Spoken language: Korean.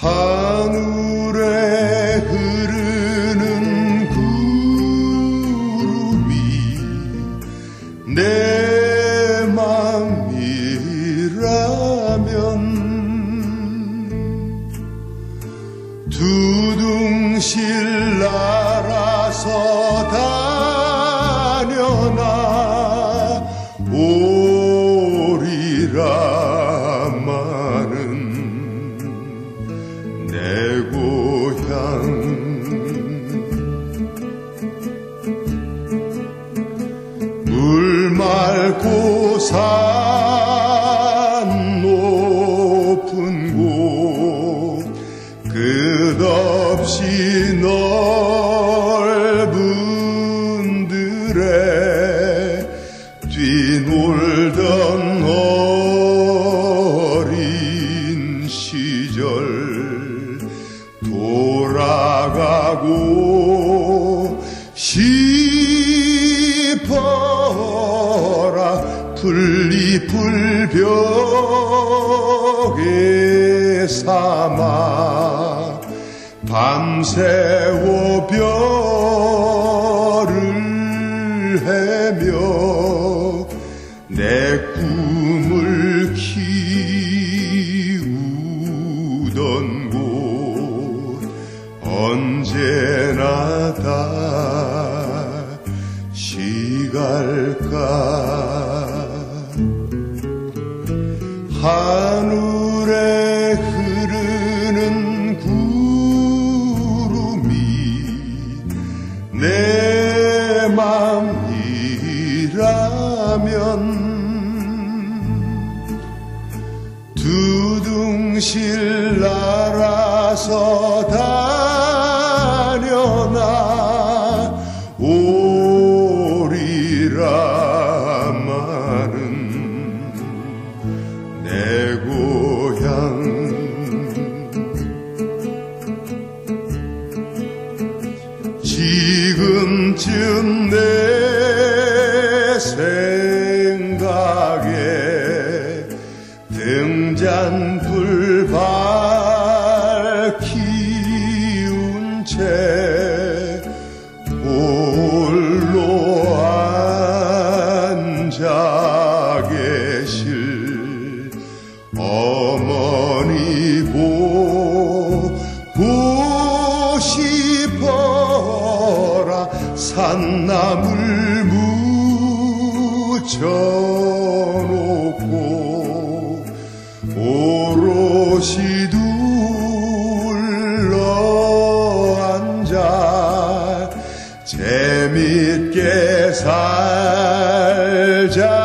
하늘에 흐르는 구름이 내 맘이라면 두둥실 날아서 다녀나 오리라. 산 높은 곳 끝없이 넓은 들에 뛰놀던 어린 시절 돌아가고 풀잎을 벽에 삼아 밤새워 별을 헤며 내 꿈을 키우던 곳 언제나 다시 갈까 하늘에 흐르는 구름이 내 맘이라면 두둥실 날아서 다 지금쯤 내 생각에 등잔불 밝 산나물 묻혀놓고 오롯이 둘러 앉아 재밌게 살자